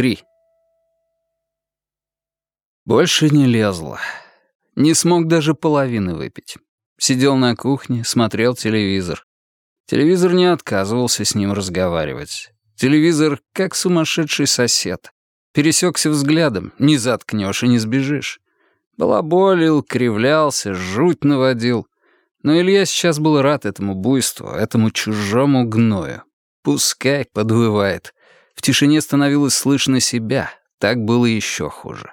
Три. Больше не лезло. Не смог даже половины выпить. Сидел на кухне, смотрел телевизор. Телевизор не отказывался с ним разговаривать. Телевизор как сумасшедший сосед. Пересекся взглядом, не заткнешь и не сбежишь. Балаболил, кривлялся, жуть наводил. Но Илья сейчас был рад этому буйству, этому чужому гною. Пускай подвывает. В тишине становилось слышно себя, так было еще хуже.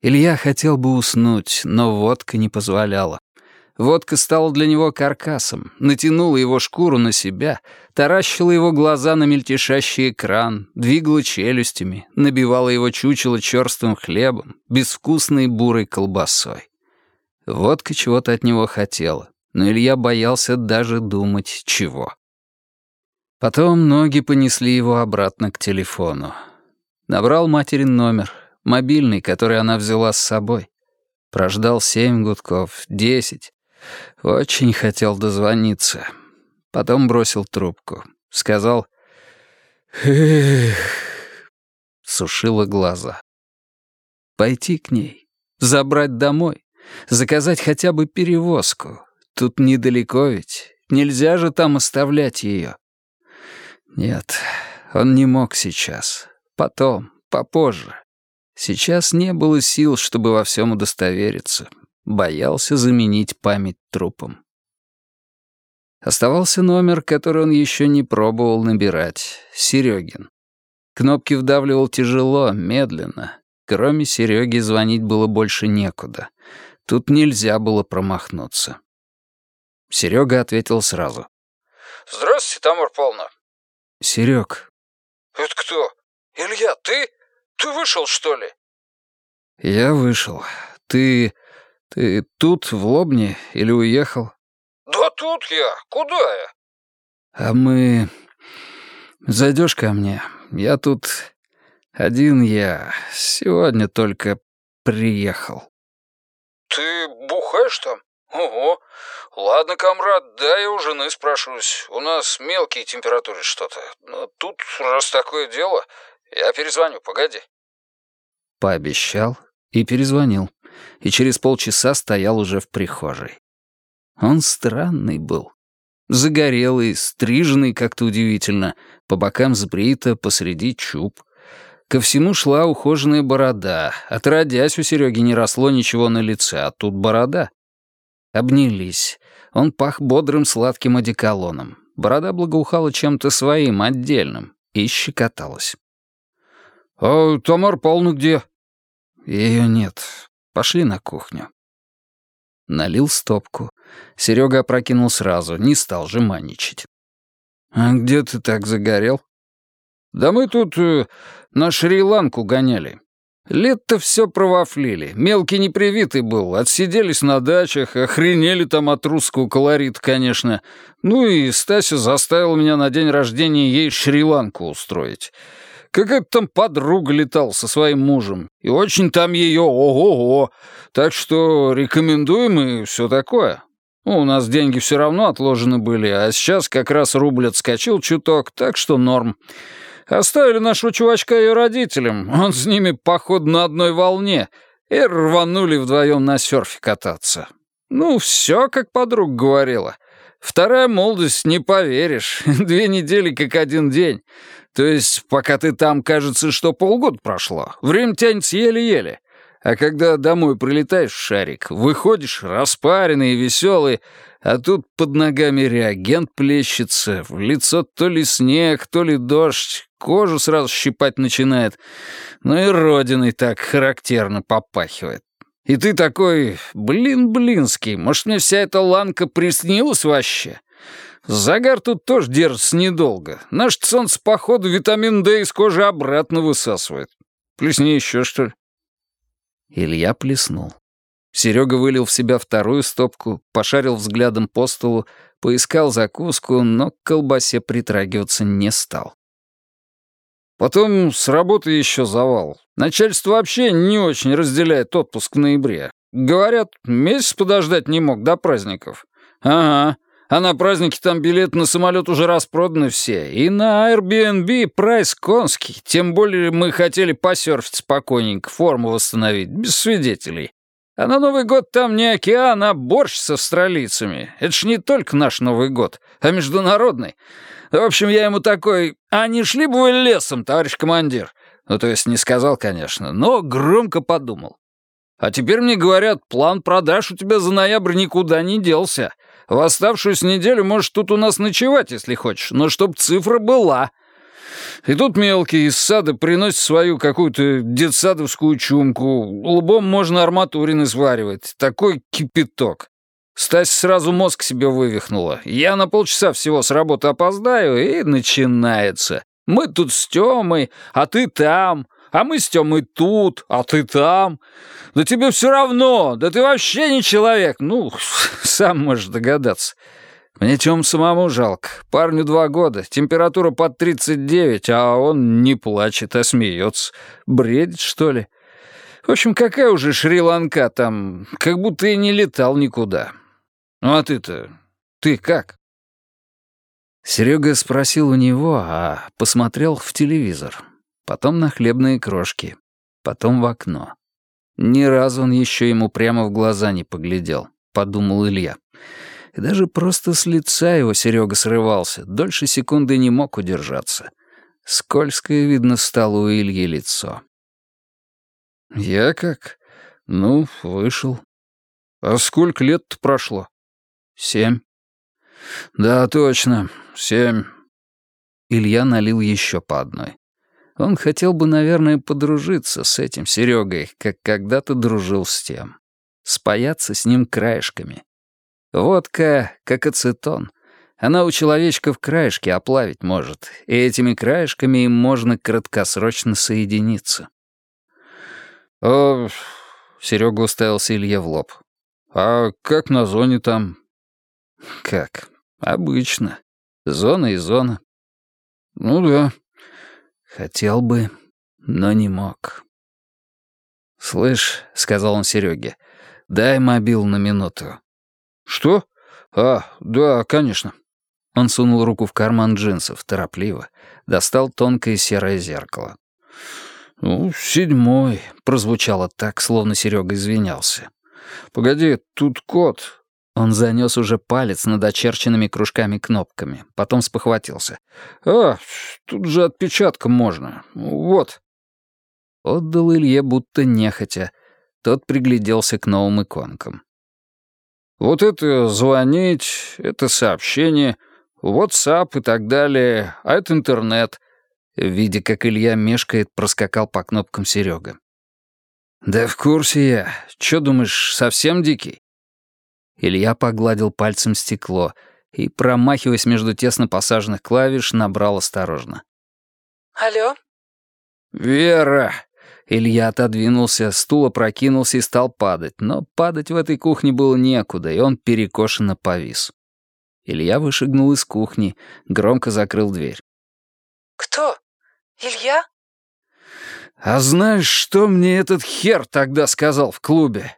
Илья хотел бы уснуть, но водка не позволяла. Водка стала для него каркасом, натянула его шкуру на себя, таращила его глаза на мельтешащий экран, двигала челюстями, набивала его чучело черствым хлебом, безвкусной бурой колбасой. Водка чего-то от него хотела, но Илья боялся даже думать, чего. Потом ноги понесли его обратно к телефону. Набрал материн номер, мобильный, который она взяла с собой. Прождал семь гудков, десять. Очень хотел дозвониться. Потом бросил трубку. Сказал «Эх...» Сушила глаза. Пойти к ней, забрать домой, заказать хотя бы перевозку. Тут недалеко ведь, нельзя же там оставлять ее. Нет, он не мог сейчас. Потом, попозже. Сейчас не было сил, чтобы во всем удостовериться. Боялся заменить память трупом. Оставался номер, который он еще не пробовал набирать. Серегин. Кнопки вдавливал тяжело, медленно. Кроме Сереги звонить было больше некуда. Тут нельзя было промахнуться. Серега ответил сразу. «Здравствуйте, Тамар Павловна». «Серег». «Это кто? Илья, ты?» Ты вышел, что ли?» «Я вышел. Ты... ты тут, в Лобне, или уехал?» «Да тут я. Куда я?» «А мы... Зайдешь ко мне? Я тут... один я. Сегодня только приехал». «Ты бухаешь там? Ого. Ладно, комрад, да я у жены спрашиваюсь. У нас мелкие температуры что-то. Но тут, раз такое дело, я перезвоню, погоди». Пообещал и перезвонил. И через полчаса стоял уже в прихожей. Он странный был. Загорелый, стриженный как-то удивительно, по бокам сбрито, посреди чуб. Ко всему шла ухоженная борода. Отродясь, у Сереги не росло ничего на лице, а тут борода. Обнялись. Он пах бодрым сладким одеколоном. Борода благоухала чем-то своим, отдельным, и щекоталась. «А Тамар Павловна где?» «Ее нет. Пошли на кухню». Налил стопку. Серега опрокинул сразу, не стал жеманничать. «А где ты так загорел?» «Да мы тут э, на Шри-Ланку гоняли. Лет-то все провафлили. Мелкий непривитый был. Отсиделись на дачах, охренели там от русского колорита, конечно. Ну и Стася заставила меня на день рождения ей Шри-Ланку устроить. Какая-то там подруга летал со своим мужем. И очень там ее ого-го. Так что рекомендуем и все такое. Ну, у нас деньги все равно отложены были, а сейчас как раз рубль отскочил чуток, так что норм. Оставили нашего чувачка ее родителям. Он с ними, походу, на одной волне. И рванули вдвоем на серфе кататься. Ну, все, как подруга говорила. Вторая молодость, не поверишь. Две недели как один день. То есть, пока ты там, кажется, что полгода прошло. Время тянется еле-еле. А когда домой прилетаешь в шарик, выходишь распаренный и веселый, а тут под ногами реагент плещется, в лицо то ли снег, то ли дождь, кожу сразу щипать начинает. Ну и родиной так характерно попахивает. И ты такой, блин, блинский, может, мне вся эта ланка приснилась вообще? Загар тут тоже держится недолго. Наш солнце, походу, витамин D из кожи обратно высасывает. Плесни еще, что ли?» Илья плеснул. Серега вылил в себя вторую стопку, пошарил взглядом по столу, поискал закуску, но к колбасе притрагиваться не стал. Потом с работы еще завал. Начальство вообще не очень разделяет отпуск в ноябре. Говорят, месяц подождать не мог до праздников. Ага, А на праздники там билеты на самолет уже распроданы все. И на Airbnb прайс конский. Тем более мы хотели посерфить спокойненько, форму восстановить, без свидетелей. А на Новый год там не океан, а борщ с австралийцами. Это ж не только наш Новый год, а международный. В общем, я ему такой, а не шли бы вы лесом, товарищ командир? Ну, то есть не сказал, конечно, но громко подумал. А теперь мне говорят, план продаж у тебя за ноябрь никуда не делся. В оставшуюся неделю можешь тут у нас ночевать, если хочешь, но чтоб цифра была. И тут мелкий из сада приносит свою какую-то детсадовскую чумку. Лбом можно арматурины сваривать. Такой кипяток. Стась сразу мозг себе вывихнула. Я на полчаса всего с работы опоздаю, и начинается. Мы тут с Тёмой, а ты там. А мы с Тёмой тут, а ты там. Да тебе все равно, да ты вообще не человек. Ну, сам можешь догадаться. Мне чем самому жалко. Парню два года, температура под 39, а он не плачет, а смеется. Бредит, что ли? В общем, какая уже Шри-Ланка там, как будто и не летал никуда. Ну а ты-то, ты как? Серега спросил у него, а посмотрел в телевизор. Потом на хлебные крошки. Потом в окно. Ни разу он еще ему прямо в глаза не поглядел, подумал Илья и даже просто с лица его Серега срывался, дольше секунды не мог удержаться. Скользкое, видно, стало у Ильи лицо. «Я как? Ну, вышел. А сколько лет-то прошло?» «Семь». «Да, точно, семь». Илья налил еще по одной. Он хотел бы, наверное, подружиться с этим Серегой, как когда-то дружил с тем. Спаяться с ним краешками. Водка, как ацетон. Она у человечка в краешке оплавить может, и этими краешками им можно краткосрочно соединиться. «А...» — Серега уставился Илье в лоб. «А как на зоне там?» «Как? Обычно. Зона и зона». «Ну да». «Хотел бы, но не мог». «Слышь», — сказал он Сереге, — «дай мобил на минуту. «Что? А, да, конечно». Он сунул руку в карман джинсов, торопливо, достал тонкое серое зеркало. «Ну, седьмой», — прозвучало так, словно Серега извинялся. «Погоди, тут код». Он занес уже палец над очерченными кружками-кнопками, потом спохватился. «А, тут же отпечатком можно. Вот». Отдал Илье будто нехотя. Тот пригляделся к новым иконкам. Вот это звонить, это сообщение, WhatsApp и так далее, а это интернет. Видя, как Илья мешкает, проскакал по кнопкам Серега. «Да в курсе я. Чё думаешь, совсем дикий?» Илья погладил пальцем стекло и, промахиваясь между тесно посаженных клавиш, набрал осторожно. «Алло?» «Вера!» Илья отодвинулся, стул опрокинулся и стал падать, но падать в этой кухне было некуда, и он перекошенно повис. Илья вышагнул из кухни, громко закрыл дверь. «Кто? Илья?» «А знаешь, что мне этот хер тогда сказал в клубе?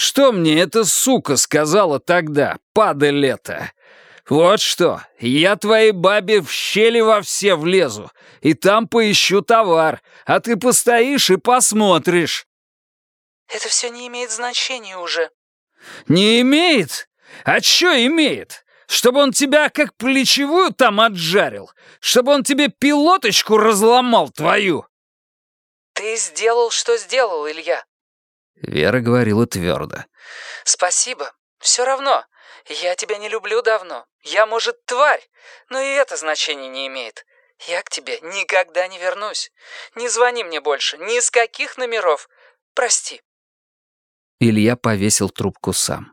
Что мне эта сука сказала тогда, падаль это? «Вот что, я твоей бабе в щели во все влезу, и там поищу товар, а ты постоишь и посмотришь». «Это все не имеет значения уже». «Не имеет? А что имеет? Чтобы он тебя как плечевую там отжарил? Чтобы он тебе пилоточку разломал твою?» «Ты сделал, что сделал, Илья». Вера говорила твердо. «Спасибо. Все равно. Я тебя не люблю давно. Я, может, тварь, но и это значение не имеет. Я к тебе никогда не вернусь. Не звони мне больше, ни с каких номеров. Прости». Илья повесил трубку сам.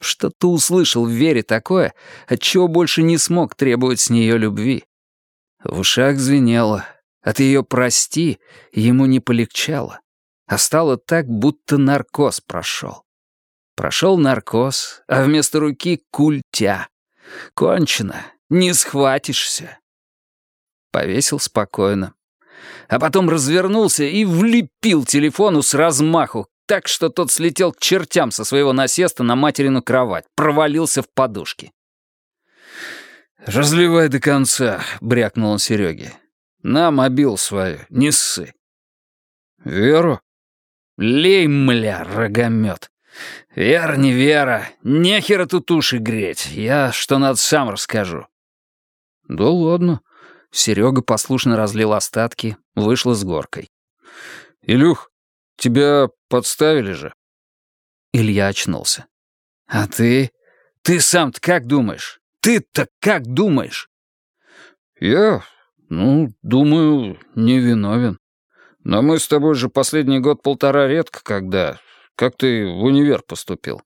Что-то услышал в Вере такое, отчего больше не смог требовать с нее любви. В ушах звенело. От ее «прости» ему не полегчало, а стало так, будто наркоз прошел. Прошел наркоз, а вместо руки — культя. Кончено, не схватишься. Повесил спокойно. А потом развернулся и влепил телефону с размаху, так что тот слетел к чертям со своего насеста на материну кровать, провалился в подушки. «Разливай до конца», — брякнул он Сереге. «На мобил свою, не ссы». «Веру?» «Лей, мля, рогомет. Вера не вера, нехера тут уши греть. Я что надо сам расскажу». «Да ладно». Серега послушно разлил остатки, вышла с горкой. «Илюх, тебя подставили же?» Илья очнулся. «А ты? Ты сам-то как думаешь? Ты-то как думаешь?» «Я? Ну, думаю, не виновен. Но мы с тобой же последний год-полтора редко когда. Как ты в универ поступил?»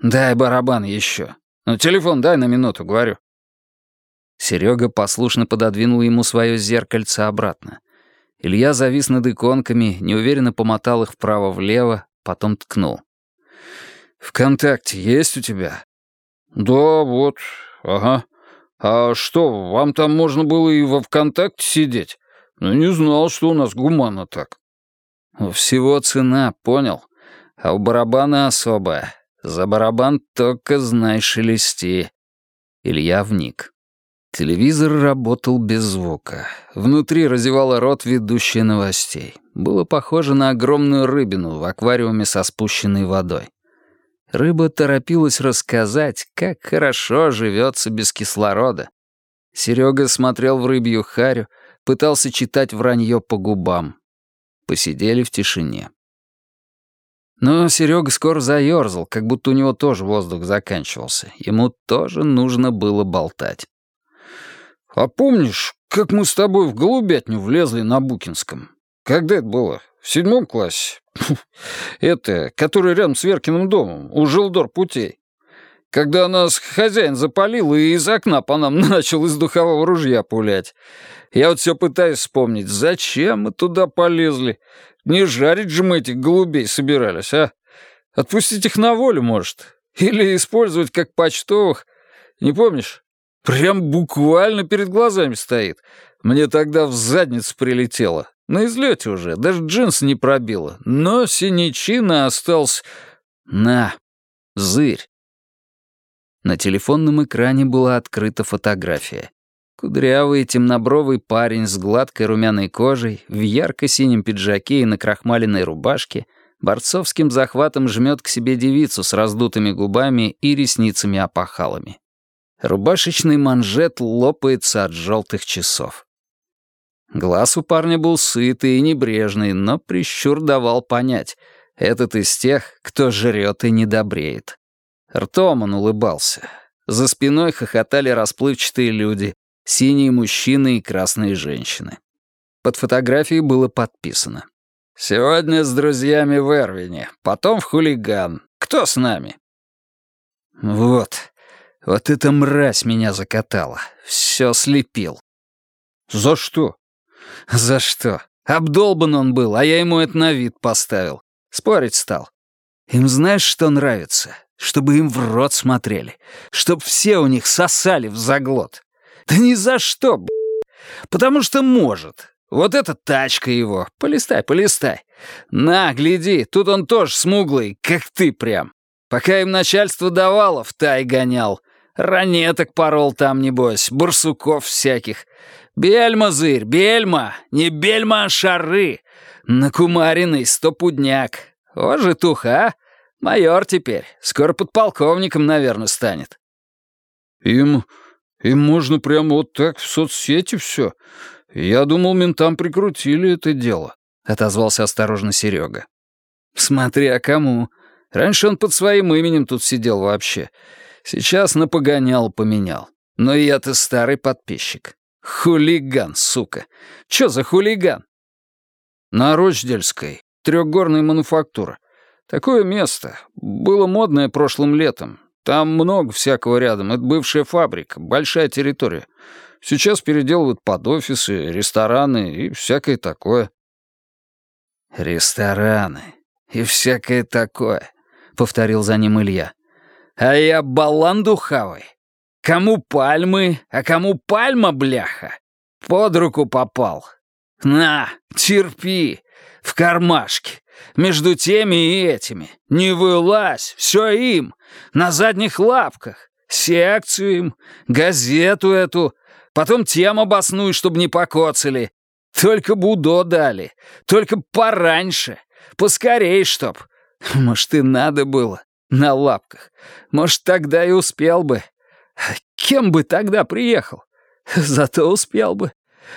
«Дай барабан еще. Ну, телефон дай на минуту, говорю». Серега послушно пододвинул ему свое зеркальце обратно. Илья завис над иконками, неуверенно помотал их вправо-влево, потом ткнул. «Вконтакте есть у тебя?» «Да, вот, ага. А что, вам там можно было и во ВКонтакте сидеть? Ну, не знал, что у нас гуманно так». «Всего цена, понял? А у барабана особая. За барабан только знай шелести». Илья вник. Телевизор работал без звука. Внутри разевала рот ведущая новостей. Было похоже на огромную рыбину в аквариуме со спущенной водой. Рыба торопилась рассказать, как хорошо живется без кислорода. Серега смотрел в рыбью харю, пытался читать вранье по губам. Посидели в тишине. Но Серега скоро заерзал, как будто у него тоже воздух заканчивался. Ему тоже нужно было болтать. «А помнишь, как мы с тобой в голубятню влезли на Букинском? Когда это было? В седьмом классе? Это, который рядом с Веркиным домом, у Жилдор путей. Когда нас хозяин запалил и из окна по нам начал из духового ружья пулять. Я вот все пытаюсь вспомнить, зачем мы туда полезли? Не жарить же мы этих голубей собирались, а? Отпустить их на волю, может? Или использовать как почтовых? Не помнишь? Прям буквально перед глазами стоит. Мне тогда в задницу прилетело. На излете уже, даже джинс не пробило. Но синячина остался... На, зырь. На телефонном экране была открыта фотография. Кудрявый темнобровый парень с гладкой румяной кожей, в ярко-синем пиджаке и на крахмаленной рубашке, борцовским захватом жмет к себе девицу с раздутыми губами и ресницами-опахалами. Рубашечный манжет лопается от желтых часов. Глаз у парня был сытый и небрежный, но прищур давал понять. Этот из тех, кто жрет и не добреет. Ртом он улыбался. За спиной хохотали расплывчатые люди, синие мужчины и красные женщины. Под фотографией было подписано. «Сегодня с друзьями в Эрвине, потом в хулиган. Кто с нами?» «Вот», вот эта мразь меня закатала. Все слепил. За что? За что? Обдолбан он был, а я ему это на вид поставил. Спорить стал. Им знаешь, что нравится? Чтобы им в рот смотрели. Чтоб все у них сосали в заглот. Да ни за что, б***. Потому что может. Вот эта тачка его. Полистай, полистай. На, гляди, тут он тоже смуглый, как ты прям. Пока им начальство давало, в тай гонял. Ранеток порол там, небось, барсуков всяких. Бельма, зырь, бельма, не бельма, а шары. Накумаренный стопудняк. О, житуха, а? Майор теперь, скоро подполковником, наверное, станет. Им... им можно прямо вот так в соцсети все. Я думал, ментам прикрутили это дело, — отозвался осторожно Серега. Смотря кому. Раньше он под своим именем тут сидел вообще. Сейчас на погонял поменял. Но я-то старый подписчик. Хулиган, сука. Чё за хулиган? На Рочдельской. Трехгорная мануфактура. Такое место. Было модное прошлым летом. Там много всякого рядом. Это бывшая фабрика, большая территория. Сейчас переделывают под офисы, рестораны и всякое такое. «Рестораны и всякое такое», — повторил за ним Илья. А я балан духавый. Кому пальмы, а кому пальма, бляха. Под руку попал. На, терпи, в кармашке. Между теми и этими. Не вылазь, все им. На задних лапках. Секцию им, газету эту, потом тем обосную, чтобы не покоцали. Только Будо дали, только пораньше, поскорей чтоб. Может, и надо было, на лапках. Может, тогда и успел бы. Кем бы тогда приехал? Зато успел бы.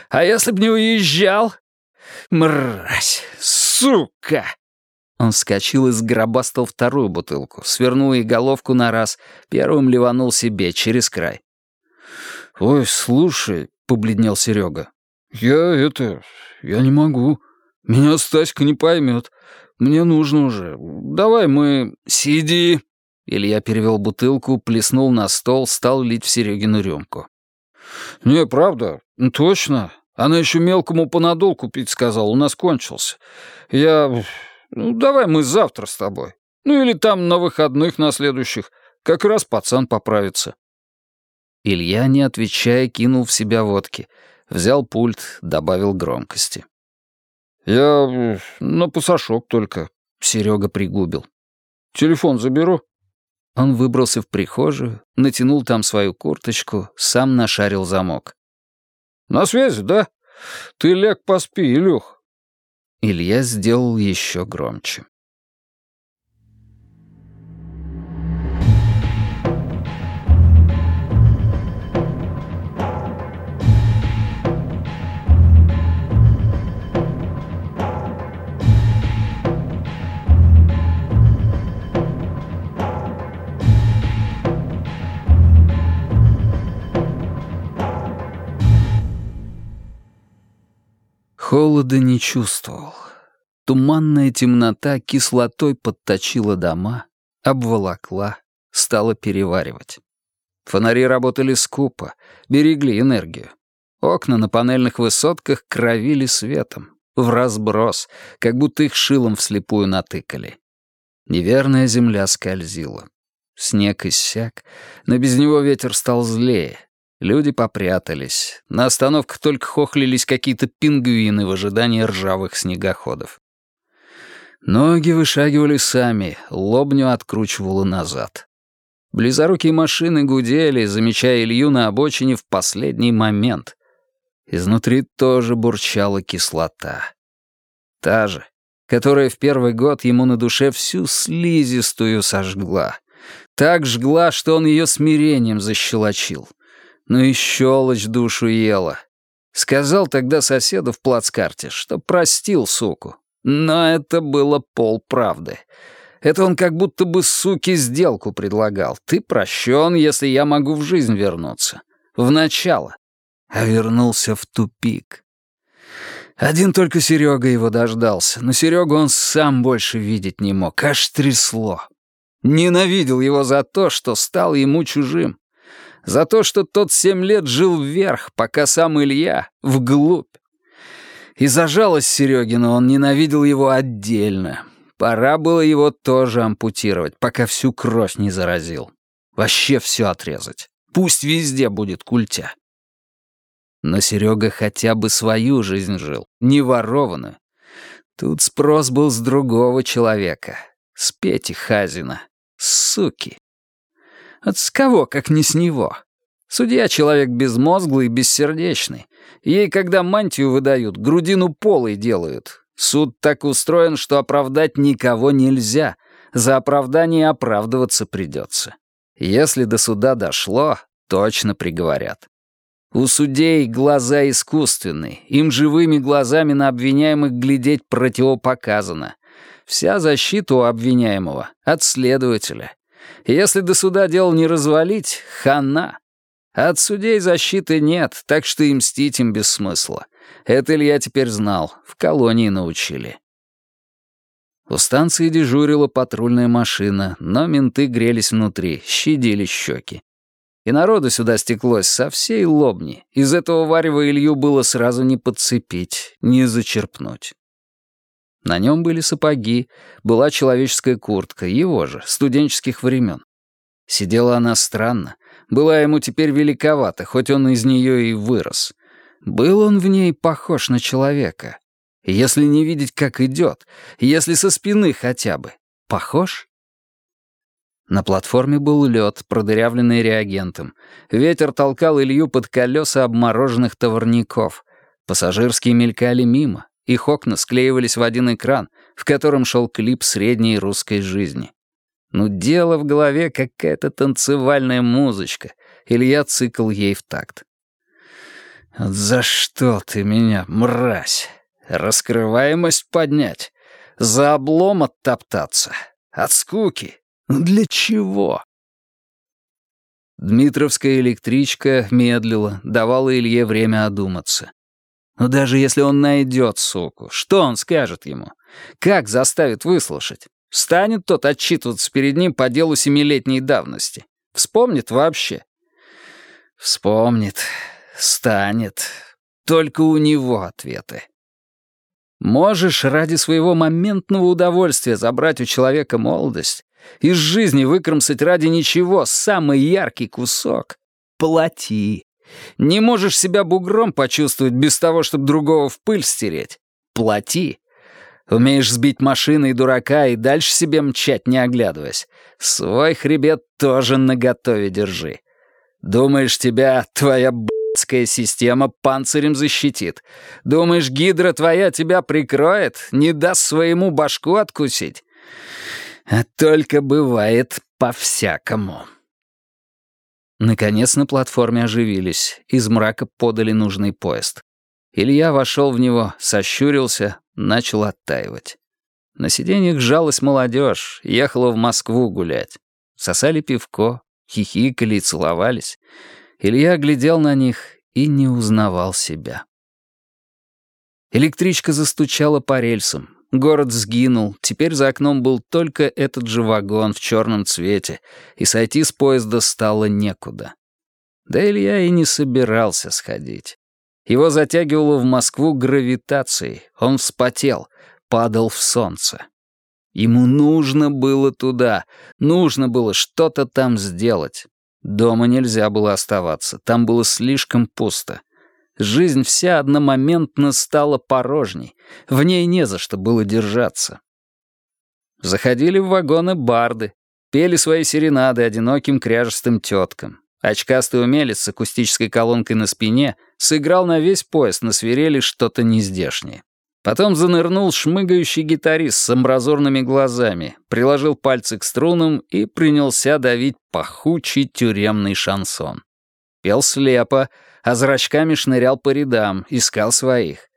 А если б не уезжал? Мразь, сука!» Он вскочил и сгробастал вторую бутылку, свернул ей головку на раз, первым ливанул себе через край. «Ой, слушай», — побледнел Серега, — «я это... я не могу. Меня Стаська не поймет. Мне нужно уже. Давай мы... Сиди!» Илья перевел бутылку, плеснул на стол, стал лить в Серегину рюмку. «Не, правда, точно. Она еще мелкому понадол купить сказала, у нас кончился. Я... Ну, давай мы завтра с тобой. Ну или там на выходных на следующих. Как раз пацан поправится». Илья, не отвечая, кинул в себя водки. Взял пульт, добавил громкости. «Я на пасашок только», — Серега пригубил. «Телефон заберу». Он выбрался в прихожую, натянул там свою курточку, сам нашарил замок. «На связи, да? Ты ляг поспи, Илюх». Илья сделал еще громче. Холода не чувствовал. Туманная темнота кислотой подточила дома, обволокла, стала переваривать. Фонари работали скупо, берегли энергию. Окна на панельных высотках кровили светом, в разброс, как будто их шилом вслепую натыкали. Неверная земля скользила. Снег иссяк, но без него ветер стал злее, Люди попрятались. На остановках только хохлились какие-то пингвины в ожидании ржавых снегоходов. Ноги вышагивали сами, лобню откручивало назад. Близорукие машины гудели, замечая Илью на обочине в последний момент. Изнутри тоже бурчала кислота. Та же, которая в первый год ему на душе всю слизистую сожгла. Так жгла, что он ее смирением защелочил. Ну и щелочь душу ела. Сказал тогда соседу в плацкарте, что простил суку. Но это было полправды. Это он как будто бы суке сделку предлагал. Ты прощен, если я могу в жизнь вернуться. В начало. А вернулся в тупик. Один только Серега его дождался, но Серегу он сам больше видеть не мог, аж трясло. Ненавидел его за то, что стал ему чужим. За то, что тот семь лет жил вверх, пока сам Илья — вглубь. И за жалость Серегина он ненавидел его отдельно. Пора было его тоже ампутировать, пока всю кровь не заразил. Вообще все отрезать. Пусть везде будет культя. Но Серега хотя бы свою жизнь жил, не ворованную. Тут спрос был с другого человека, с Пети Хазина, суки. От с кого, как не с него? Судья — человек безмозглый и бессердечный. Ей, когда мантию выдают, грудину полой делают. Суд так устроен, что оправдать никого нельзя. За оправдание оправдываться придется. Если до суда дошло, точно приговорят. У судей глаза искусственные, им живыми глазами на обвиняемых глядеть противопоказано. Вся защита у обвиняемого от следователя. Если до суда дело не развалить, хана. От судей защиты нет, так что и мстить им без смысла. Это Илья теперь знал, в колонии научили. У станции дежурила патрульная машина, но менты грелись внутри, щадили щеки. И народу сюда стеклось со всей лобни. Из этого варева Илью было сразу не подцепить, не зачерпнуть. На нем были сапоги, была человеческая куртка, его же, студенческих времен. Сидела она странно, была ему теперь великовата, хоть он из нее и вырос. Был он в ней похож на человека. Если не видеть, как идет, если со спины хотя бы, похож? На платформе был лед, продырявленный реагентом. Ветер толкал Илью под колеса обмороженных товарников. Пассажирские мелькали мимо, их окна склеивались в один экран, в котором шел клип средней русской жизни. Ну, дело в голове какая-то танцевальная музычка. Илья цикл ей в такт. «За что ты меня, мразь? Раскрываемость поднять? За облом оттоптаться? От скуки? Для чего?» Дмитровская электричка медлила, давала Илье время одуматься. Но даже если он найдет суку, что он скажет ему? Как заставит выслушать? Станет тот отчитываться перед ним по делу семилетней давности? Вспомнит вообще? Вспомнит. Станет. Только у него ответы. Можешь ради своего моментного удовольствия забрать у человека молодость, из жизни выкромсать ради ничего самый яркий кусок. Плати. Не можешь себя бугром почувствовать без того, чтобы другого в пыль стереть. Плати. Умеешь сбить машины и дурака и дальше себе мчать, не оглядываясь. Свой хребет тоже наготове держи. Думаешь, тебя твоя б***ская система панцирем защитит? Думаешь, гидра твоя тебя прикроет, не даст своему башку откусить? А только бывает по-всякому. Наконец на платформе оживились, из мрака подали нужный поезд. Илья вошел в него, сощурился, начал оттаивать. На сиденьях жалась молодежь, ехала в Москву гулять. Сосали пивко, хихикали и целовались. Илья глядел на них и не узнавал себя. Электричка застучала по рельсам. Город сгинул, теперь за окном был только этот же вагон в черном цвете, и сойти с поезда стало некуда. Да Илья и не собирался сходить. Его затягивало в Москву гравитацией, он вспотел, падал в солнце. Ему нужно было туда, нужно было что-то там сделать. Дома нельзя было оставаться, там было слишком пусто. Жизнь вся одномоментно стала порожней, в ней не за что было держаться. Заходили в вагоны барды, пели свои серенады одиноким кряжестым теткам. Очкастый умелец с акустической колонкой на спине сыграл на весь поезд на свирели что-то нездешнее. Потом занырнул шмыгающий гитарист с амбразурными глазами, приложил пальцы к струнам и принялся давить пахучий тюремный шансон. Пел слепо, а зрачками шнырял по рядам, искал своих.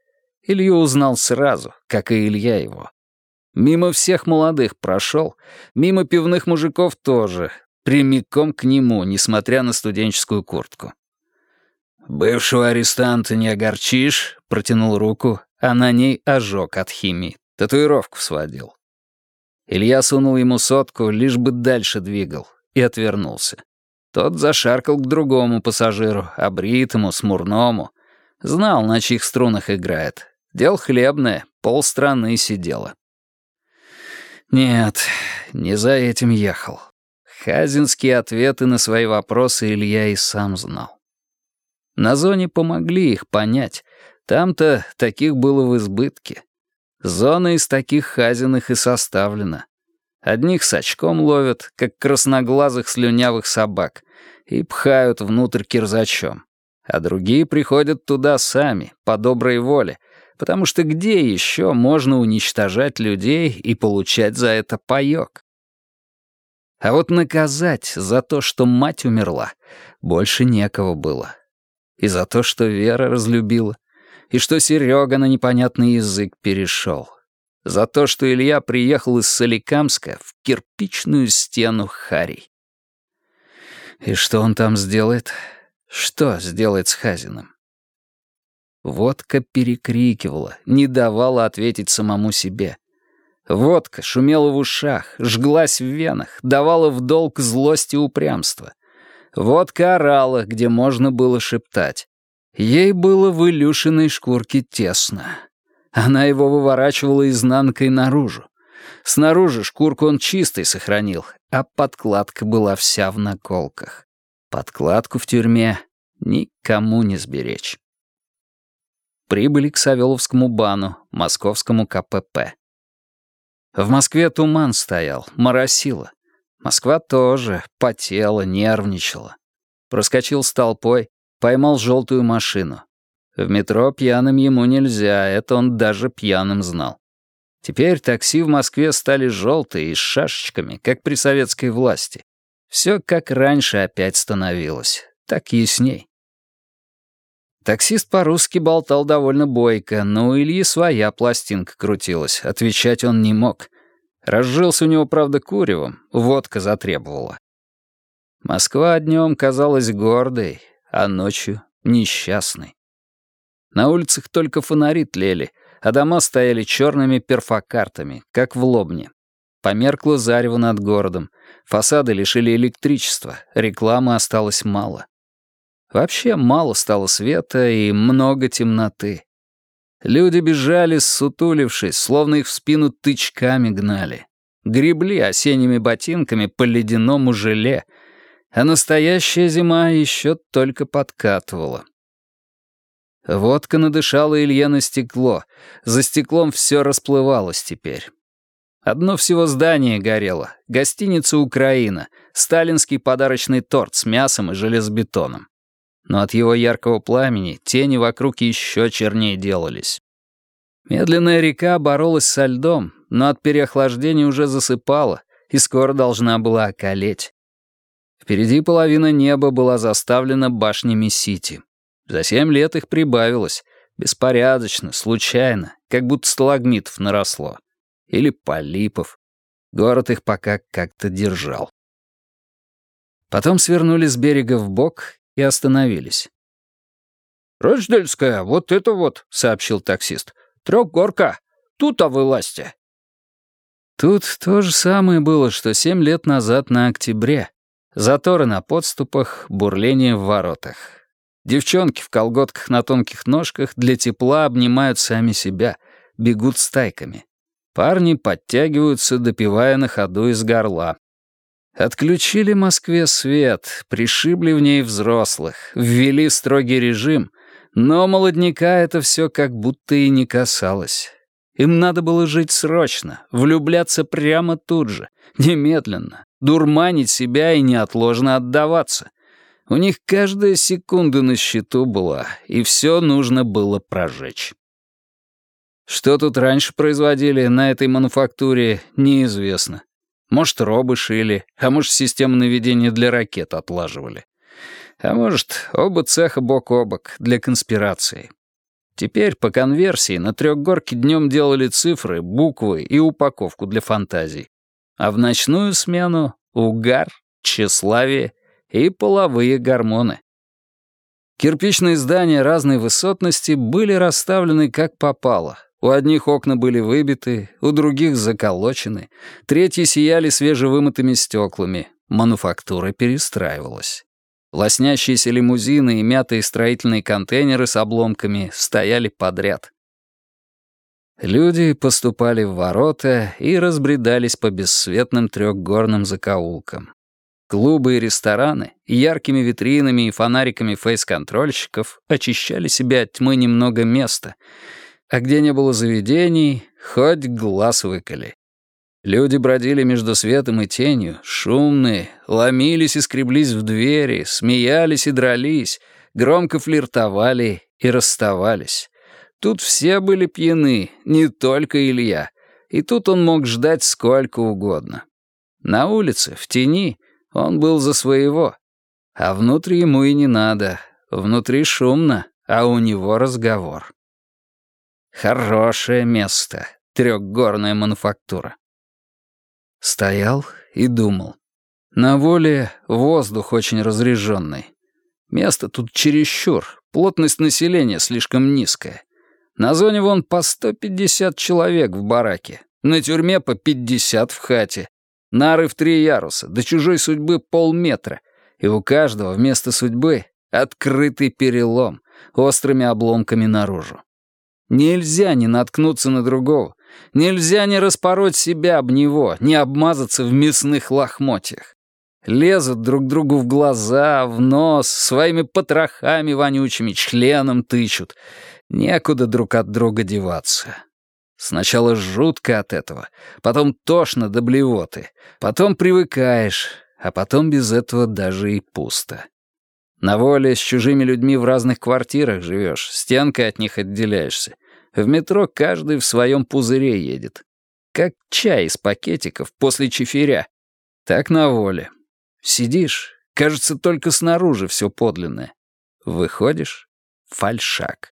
Илью узнал сразу, как и Илья его. Мимо всех молодых прошел, мимо пивных мужиков тоже, прямиком к нему, несмотря на студенческую куртку. «Бывшего арестанта не огорчишь?» — протянул руку, а на ней ожог от химии. Татуировку сводил. Илья сунул ему сотку, лишь бы дальше двигал, и отвернулся. Тот зашаркал к другому пассажиру, обритому, смурному. Знал, на чьих струнах играет. Дел хлебное, полстраны сидела. Нет, не за этим ехал. Хазинские ответы на свои вопросы Илья и сам знал. На зоне помогли их понять. Там-то таких было в избытке. Зона из таких хазиных и составлена. Одних с очком ловят, как красноглазых слюнявых собак, и пхают внутрь кирзачом. А другие приходят туда сами, по доброй воле, потому что где еще можно уничтожать людей и получать за это паёк? А вот наказать за то, что мать умерла, больше некого было. И за то, что Вера разлюбила, и что Серега на непонятный язык перешел. За то, что Илья приехал из Соликамска в кирпичную стену Харей. И что он там сделает? Что сделает с Хазиным? Водка перекрикивала, не давала ответить самому себе. Водка шумела в ушах, жглась в венах, давала в долг злость и упрямство. Водка орала, где можно было шептать. Ей было в Илюшиной шкурке тесно. Она его выворачивала изнанкой наружу. Снаружи шкурку он чистой сохранил, а подкладка была вся в наколках. Подкладку в тюрьме никому не сберечь. Прибыли к Савеловскому бану, московскому КПП. В Москве туман стоял, моросило. Москва тоже потела, нервничала. Проскочил с толпой, поймал желтую машину. В метро пьяным ему нельзя, это он даже пьяным знал. Теперь такси в Москве стали желтые и с шашечками, как при советской власти. Все как раньше опять становилось, так ясней. Таксист по-русски болтал довольно бойко, но у Ильи своя пластинка крутилась, отвечать он не мог. Разжился у него, правда, куревом, водка затребовала. Москва днем казалась гордой, а ночью — несчастной. На улицах только фонари тлели, а дома стояли черными перфокартами, как в Лобне. Померкло зарево над городом, фасады лишили электричества, рекламы осталось мало. Вообще мало стало света и много темноты. Люди бежали, сутулившись, словно их в спину тычками гнали. Гребли осенними ботинками по ледяному желе, а настоящая зима еще только подкатывала. Водка надышала Илье на стекло. За стеклом все расплывалось теперь. Одно всего здание горело. Гостиница «Украина». Сталинский подарочный торт с мясом и железобетоном но от его яркого пламени тени вокруг еще чернее делались. Медленная река боролась со льдом, но от переохлаждения уже засыпала и скоро должна была околеть. Впереди половина неба была заставлена башнями Сити. За семь лет их прибавилось, беспорядочно, случайно, как будто сталагмитов наросло. Или полипов. Город их пока как-то держал. Потом свернули с берега в бок и остановились. «Рождельская, вот это вот», — сообщил таксист. «Трёхгорка. Тут-то вылазьте». Тут то же самое было, что семь лет назад на октябре. Заторы на подступах, бурление в воротах. Девчонки в колготках на тонких ножках для тепла обнимают сами себя, бегут стайками. Парни подтягиваются, допивая на ходу из горла. Отключили Москве свет, пришибли в ней взрослых, ввели строгий режим, но молодняка это все как будто и не касалось. Им надо было жить срочно, влюбляться прямо тут же, немедленно, дурманить себя и неотложно отдаваться. У них каждая секунда на счету была, и все нужно было прожечь. Что тут раньше производили на этой мануфактуре, неизвестно. Может, робы шили, а может, систему наведения для ракет отлаживали. А может, оба цеха бок о бок для конспирации. Теперь по конверсии на трехгорке днем делали цифры, буквы и упаковку для фантазий. А в ночную смену — угар, тщеславие и половые гормоны. Кирпичные здания разной высотности были расставлены как попало, у одних окна были выбиты, у других заколочены, третьи сияли свежевымытыми стеклами. Мануфактура перестраивалась. Лоснящиеся лимузины и мятые строительные контейнеры с обломками стояли подряд. Люди поступали в ворота и разбредались по бесцветным трехгорным закоулкам. Клубы и рестораны яркими витринами и фонариками фейс-контрольщиков очищали себе от тьмы немного места — а где не было заведений, хоть глаз выколи. Люди бродили между светом и тенью, шумные, ломились и скреблись в двери, смеялись и дрались, громко флиртовали и расставались. Тут все были пьяны, не только Илья, и тут он мог ждать сколько угодно. На улице, в тени, он был за своего, а внутри ему и не надо, внутри шумно, а у него разговор. Хорошее место, трехгорная мануфактура. Стоял и думал. На воле воздух очень разреженный. Место тут чересчур, плотность населения слишком низкая. На зоне вон по 150 человек в бараке, на тюрьме по 50 в хате. Нары в три яруса, до чужой судьбы полметра. И у каждого вместо судьбы открытый перелом, острыми обломками наружу. Нельзя не наткнуться на другого. Нельзя не распороть себя об него, не обмазаться в мясных лохмотьях. Лезут друг другу в глаза, в нос, своими потрохами вонючими, членом тычут. Некуда друг от друга деваться. Сначала жутко от этого, потом тошно до блевоты, потом привыкаешь, а потом без этого даже и пусто. На воле с чужими людьми в разных квартирах живешь, стенкой от них отделяешься. В метро каждый в своем пузыре едет. Как чай из пакетиков после чефиря. Так на воле. Сидишь, кажется, только снаружи все подлинное. Выходишь — фальшак.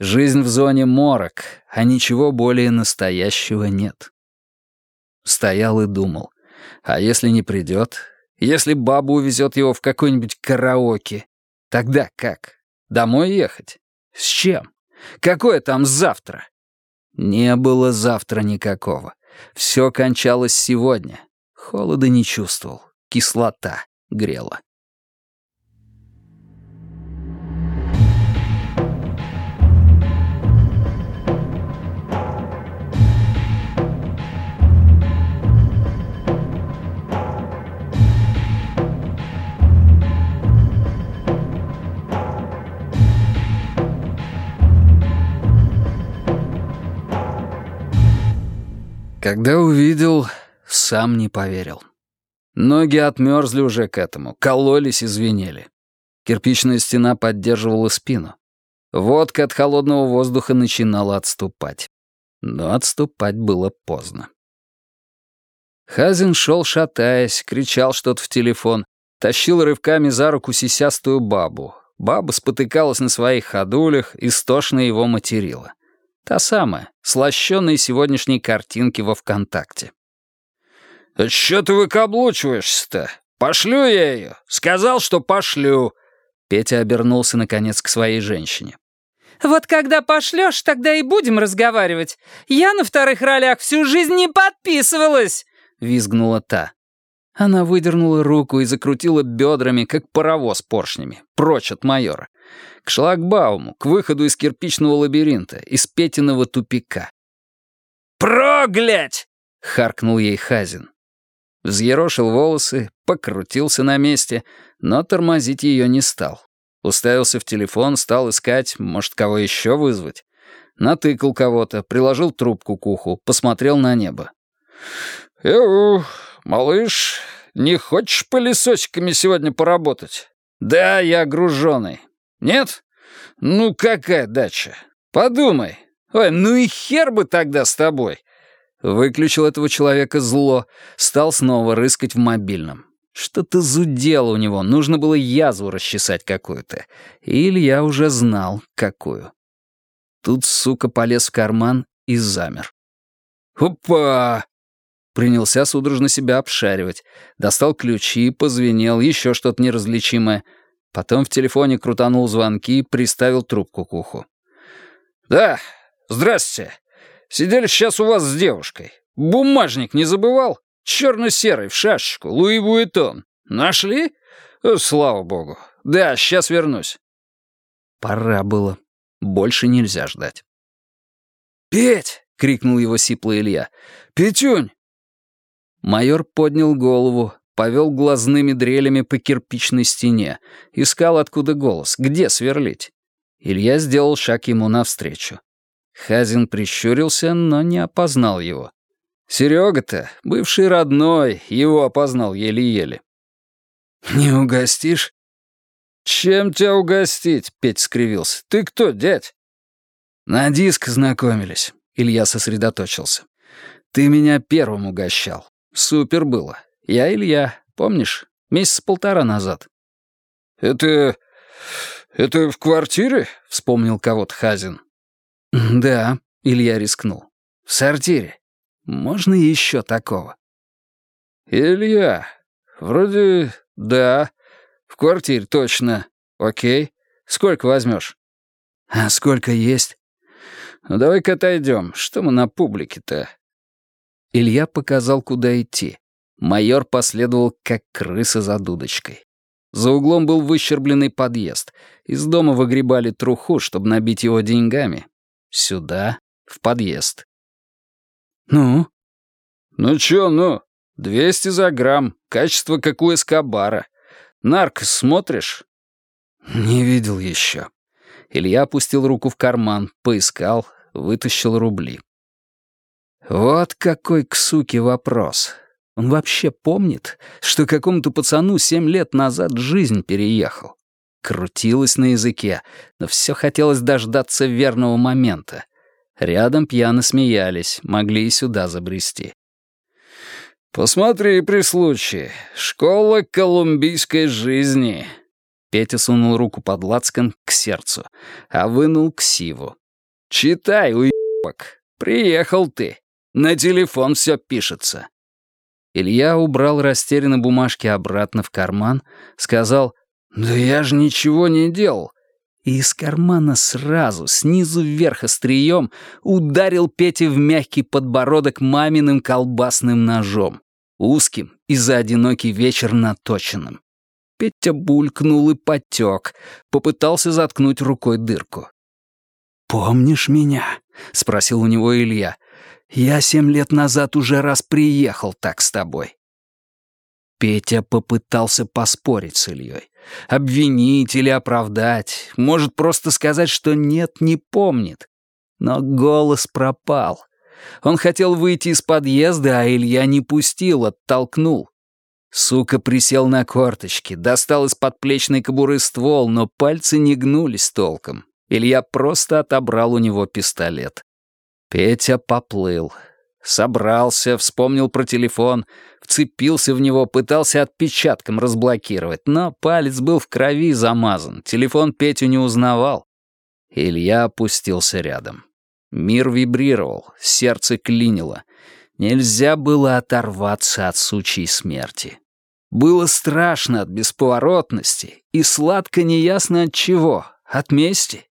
Жизнь в зоне морок, а ничего более настоящего нет. Стоял и думал. А если не придет? Если баба увезет его в какой-нибудь караоке? Тогда как? Домой ехать? С чем? Какое там завтра? Не было завтра никакого. Все кончалось сегодня. Холода не чувствовал. Кислота грела. Когда увидел, сам не поверил. Ноги отмерзли уже к этому, кололись и звенели. Кирпичная стена поддерживала спину. Водка от холодного воздуха начинала отступать. Но отступать было поздно. Хазин шел шатаясь, кричал что-то в телефон, тащил рывками за руку сисястую бабу. Баба спотыкалась на своих ходулях, истошно его материла. Та самая, слащенные сегодняшней картинки во ВКонтакте. «Чё ты выкаблучиваешься-то? Пошлю я ее. Сказал, что пошлю». Петя обернулся, наконец, к своей женщине. «Вот когда пошлешь, тогда и будем разговаривать. Я на вторых ролях всю жизнь не подписывалась!» — визгнула та. Она выдернула руку и закрутила бедрами, как паровоз поршнями, прочь от майора. К шлагбауму, к выходу из кирпичного лабиринта, из Петиного тупика. «Проглядь!» — харкнул ей Хазин. Взъерошил волосы, покрутился на месте, но тормозить ее не стал. Уставился в телефон, стал искать, может, кого еще вызвать. Натыкал кого-то, приложил трубку к уху, посмотрел на небо. «Эу, малыш, не хочешь пылесосиками сегодня поработать?» «Да, я груженый. Нет? Ну какая дача? Подумай. Ой, ну и хер бы тогда с тобой. Выключил этого человека зло, стал снова рыскать в мобильном. Что-то зудело у него, нужно было язву расчесать какую-то. И Илья уже знал, какую. Тут сука полез в карман и замер. «Опа!» Принялся судорожно себя обшаривать. Достал ключи, позвенел, еще что-то неразличимое. Потом в телефоне крутанул звонки, приставил трубку к уху. «Да, здрасте. Сидели сейчас у вас с девушкой. Бумажник не забывал? Черно-серый, в шашечку, Луи Буитон. Нашли? О, слава богу. Да, сейчас вернусь». Пора было. Больше нельзя ждать. «Петь!» — крикнул его сиплый Илья. «Петюнь!» Майор поднял голову, повел глазными дрелями по кирпичной стене, искал откуда голос, где сверлить. Илья сделал шаг ему навстречу. Хазин прищурился, но не опознал его. Серега-то, бывший родной, его опознал еле-еле. «Не угостишь?» «Чем тебя угостить?» — Петь скривился. «Ты кто, дядь?» «На диск знакомились», — Илья сосредоточился. «Ты меня первым угощал. Супер было. Я Илья, помнишь? Месяц полтора назад». «Это... это в квартире?» — вспомнил кого-то Хазин. «Да», — Илья рискнул. «В сортире. Можно еще такого?» «Илья, вроде да. В квартире точно. Окей. Сколько возьмешь?» «А сколько есть?» «Ну давай-ка отойдем. Что мы на публике-то?» Илья показал, куда идти. Майор последовал, как крыса за дудочкой. За углом был выщербленный подъезд. Из дома выгребали труху, чтобы набить его деньгами, Сюда, в подъезд. «Ну?» «Ну чё, ну? Двести за грамм. Качество, как у Эскобара. Наркос смотришь?» «Не видел еще. Илья опустил руку в карман, поискал, вытащил рубли. Вот какой к суке вопрос. Он вообще помнит, что какому-то пацану семь лет назад жизнь переехал? Крутилось на языке, но все хотелось дождаться верного момента. Рядом пьяно смеялись, могли и сюда забрести. «Посмотри при случае. Школа колумбийской жизни». Петя сунул руку под лацкан к сердцу, а вынул к сиву. «Читай, уебок. Приехал ты. На телефон все пишется». Илья убрал растерянно бумажки обратно в карман, сказал «Да я же ничего не делал». И из кармана сразу, снизу вверх острием, ударил Пете в мягкий подбородок маминым колбасным ножом, узким и за одинокий вечер наточенным. Петя булькнул и потек, попытался заткнуть рукой дырку. «Помнишь меня?» — спросил у него Илья. «Я семь лет назад уже раз приехал так с тобой». Петя попытался поспорить с Ильей. Обвинить или оправдать. Может, просто сказать, что нет, не помнит. Но голос пропал. Он хотел выйти из подъезда, а Илья не пустил, оттолкнул. Сука присел на корточки, достал из подплечной кобуры ствол, но пальцы не гнулись толком. Илья просто отобрал у него пистолет. Петя поплыл. Собрался, вспомнил про телефон, вцепился в него, пытался отпечатком разблокировать, но палец был в крови замазан, телефон Петю не узнавал. Илья опустился рядом. Мир вибрировал, сердце клинило. Нельзя было оторваться от сучьей смерти. Было страшно от бесповоротности и сладко неясно от чего, от мести.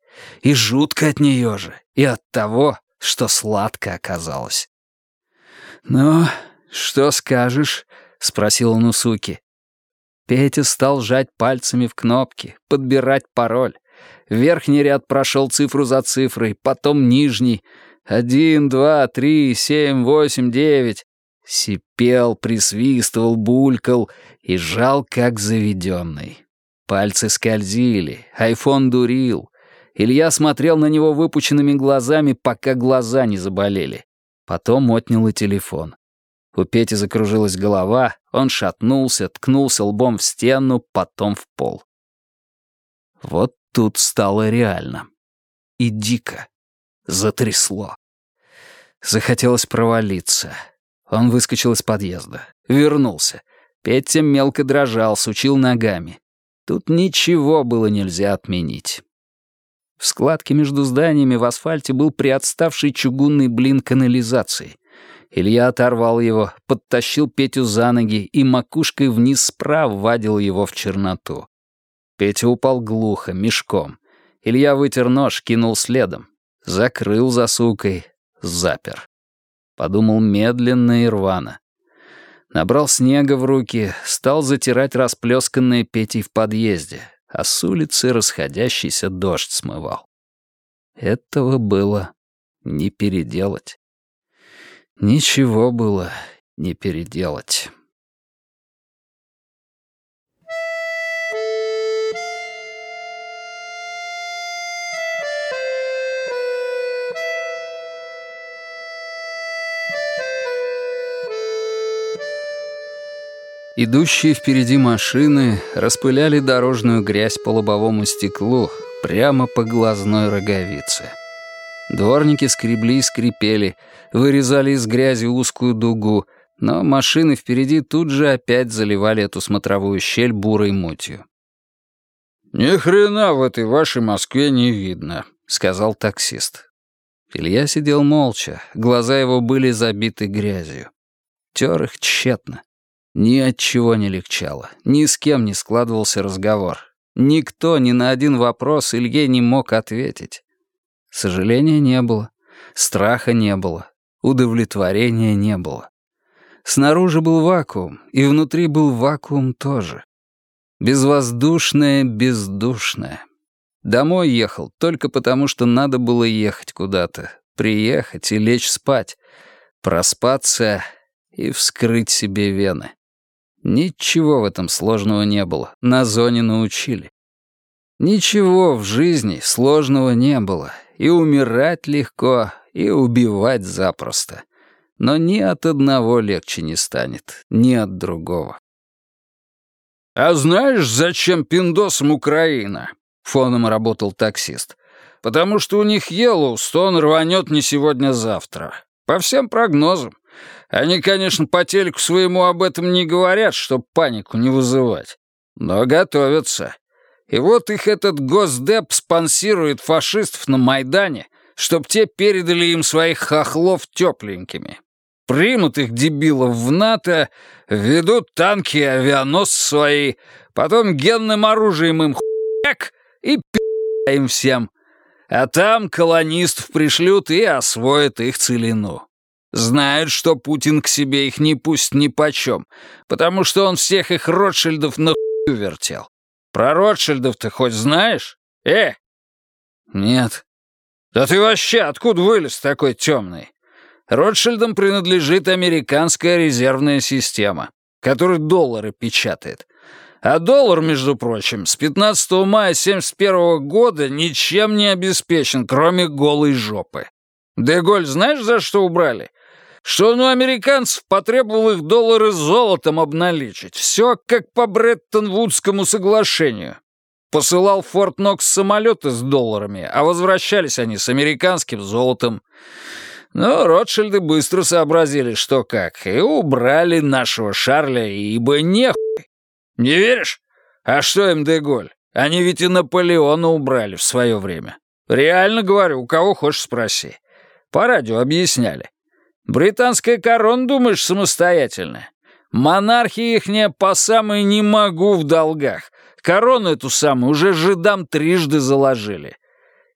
И жутко от нее же, и от того, что сладко оказалось. «Ну, что скажешь?» — спросил он у суки. Петя стал жать пальцами в кнопки, подбирать пароль. Верхний ряд прошел цифру за цифрой, потом нижний. Один, два, три, семь, восемь, девять. Сипел, присвистывал, булькал и жал, как заведенный. Пальцы скользили, айфон дурил. Илья смотрел на него выпученными глазами, пока глаза не заболели. Потом отнял и телефон. У Пети закружилась голова, он шатнулся, ткнулся лбом в стену, потом в пол. Вот тут стало реально. И дико. Затрясло. Захотелось провалиться. Он выскочил из подъезда. Вернулся. Петя мелко дрожал, сучил ногами. Тут ничего было нельзя отменить. В складке между зданиями в асфальте был приотставший чугунный блин канализации. Илья оторвал его, подтащил Петю за ноги и макушкой вниз справа вадил его в черноту. Петя упал глухо, мешком. Илья вытер нож, кинул следом. Закрыл за сукой, запер. Подумал медленно и рвано. Набрал снега в руки, стал затирать расплесканные Петей в подъезде, а с улицы расходящийся дождь смывал. Этого было не переделать. Ничего было не переделать. Идущие впереди машины распыляли дорожную грязь по лобовому стеклу прямо по глазной роговице. Дворники скребли и скрипели, вырезали из грязи узкую дугу, но машины впереди тут же опять заливали эту смотровую щель бурой мутью. «Ни хрена в этой вашей Москве не видно», — сказал таксист. Илья сидел молча, глаза его были забиты грязью. Тер их тщетно. Ни от чего не легчало, ни с кем не складывался разговор. Никто ни на один вопрос Илье не мог ответить. Сожаления не было, страха не было, удовлетворения не было. Снаружи был вакуум, и внутри был вакуум тоже. Безвоздушное, бездушное. Домой ехал только потому, что надо было ехать куда-то, приехать и лечь спать, проспаться и вскрыть себе вены. Ничего в этом сложного не было, на зоне научили. Ничего в жизни сложного не было, и умирать легко, и убивать запросто. Но ни от одного легче не станет, ни от другого. «А знаешь, зачем пиндосам Украина?» — фоном работал таксист. «Потому что у них Йеллоустон рванет не сегодня-завтра. По всем прогнозам. Они, конечно, по телеку своему об этом не говорят, чтоб панику не вызывать. Но готовятся. И вот их этот госдеп спонсирует фашистов на Майдане, чтоб те передали им своих хохлов тепленькими. Примут их дебилов в НАТО, ведут танки и авианосцы свои, потом генным оружием им хуяк и пи*** им всем. А там колонистов пришлют и освоят их целину. Знают, что Путин к себе их не пусть ни почем, потому что он всех их Ротшильдов на хую вертел. Про Ротшильдов ты хоть знаешь? Э? Нет. Да ты вообще откуда вылез такой темный? Ротшильдам принадлежит американская резервная система, которая доллары печатает. А доллар, между прочим, с 15 мая 71 года ничем не обеспечен, кроме голой жопы. Деголь знаешь, за что убрали? Что он у американцев потребовал их доллары золотом обналичить. Все как по Бреттон-Вудскому соглашению. Посылал Форт Нокс самолеты с долларами, а возвращались они с американским золотом. Но Ротшильды быстро сообразили, что как, и убрали нашего Шарля, ибо нехуй. Не веришь? А что им Деголь? Они ведь и Наполеона убрали в свое время. Реально говорю, у кого хочешь спроси. По радио объясняли. Британская корона, думаешь, самостоятельная? Монархия ихняя по самой не могу в долгах. Корону эту самую уже жидам трижды заложили.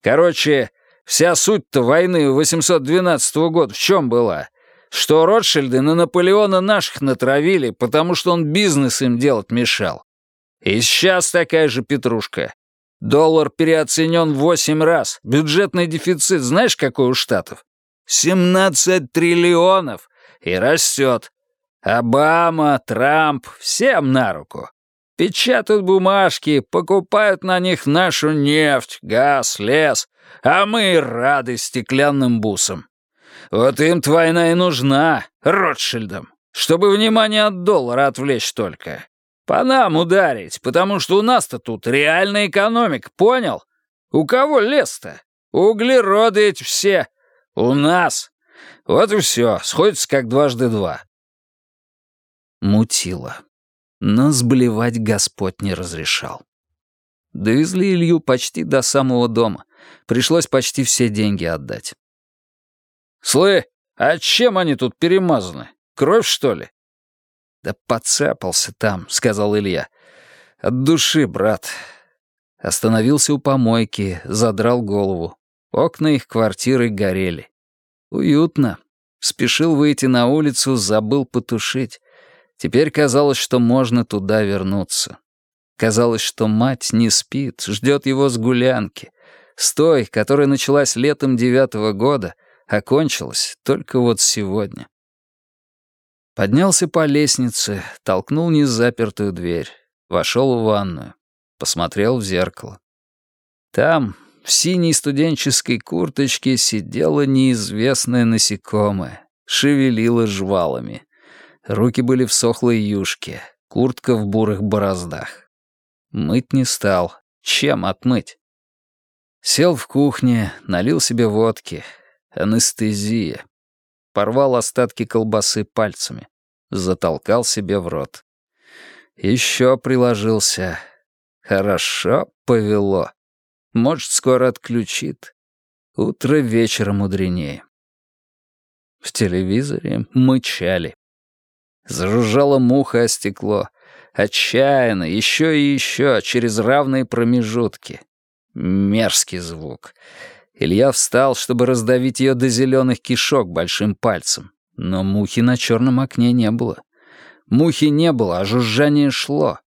Короче, вся суть-то войны 812 года в чем была? Что Ротшильды на Наполеона наших натравили, потому что он бизнес им делать мешал. И сейчас такая же петрушка. Доллар переоценен восемь раз. Бюджетный дефицит знаешь, какой у Штатов? 17 триллионов! И растет. Обама, Трамп, всем на руку. Печатают бумажки, покупают на них нашу нефть, газ, лес, а мы рады стеклянным бусам. Вот им-то и нужна, Ротшильдам, чтобы внимание от доллара отвлечь только. По нам ударить, потому что у нас-то тут реальная экономика, понял? У кого лес-то? Углероды эти все, «У нас! Вот и все, сходится как дважды два». Мутило. Но сблевать Господь не разрешал. Довезли Илью почти до самого дома. Пришлось почти все деньги отдать. «Слы, а чем они тут перемазаны? Кровь, что ли?» «Да подцепался там», — сказал Илья. «От души, брат». Остановился у помойки, задрал голову. Окна их квартиры горели. Уютно. Спешил выйти на улицу, забыл потушить. Теперь казалось, что можно туда вернуться. Казалось, что мать не спит, ждет его с гулянки. С той, которая началась летом девятого года, окончилась только вот сегодня. Поднялся по лестнице, толкнул незапертую дверь, вошел в ванную, посмотрел в зеркало. Там, в синей студенческой курточке сидела неизвестное насекомое, шевелило жвалами. Руки были в сохлой юшке, куртка в бурых бороздах. Мыть не стал. Чем отмыть? Сел в кухне, налил себе водки. Анестезия. Порвал остатки колбасы пальцами. Затолкал себе в рот. Еще приложился. Хорошо повело. Может, скоро отключит. Утро вечера мудренее. В телевизоре мычали. Зажужжала муха о стекло. Отчаянно, еще и еще, через равные промежутки. Мерзкий звук. Илья встал, чтобы раздавить ее до зеленых кишок большим пальцем. Но мухи на черном окне не было. Мухи не было, а жужжание шло.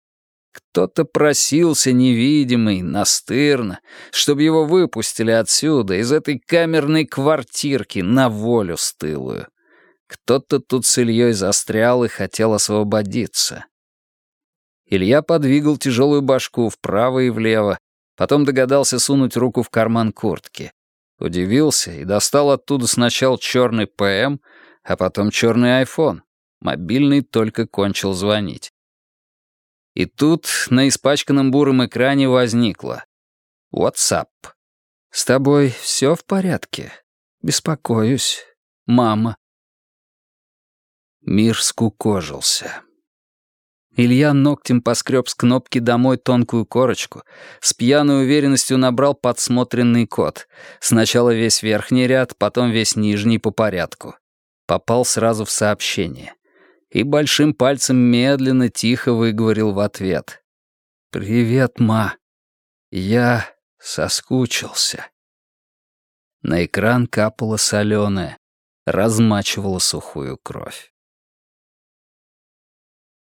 Кто-то просился невидимый, настырно, чтобы его выпустили отсюда, из этой камерной квартирки, на волю стылую. Кто-то тут с Ильей застрял и хотел освободиться. Илья подвигал тяжелую башку вправо и влево, потом догадался сунуть руку в карман куртки. Удивился и достал оттуда сначала черный ПМ, а потом черный айфон. Мобильный только кончил звонить. И тут на испачканном буром экране возникло. WhatsApp. «С тобой все в порядке? Беспокоюсь. Мама». Мир скукожился. Илья ногтем поскреб с кнопки «Домой» тонкую корочку, с пьяной уверенностью набрал подсмотренный код. Сначала весь верхний ряд, потом весь нижний по порядку. Попал сразу в сообщение. И большим пальцем медленно, тихо выговорил в ответ. «Привет, ма. Я соскучился». На экран капала соленая, размачивала сухую кровь.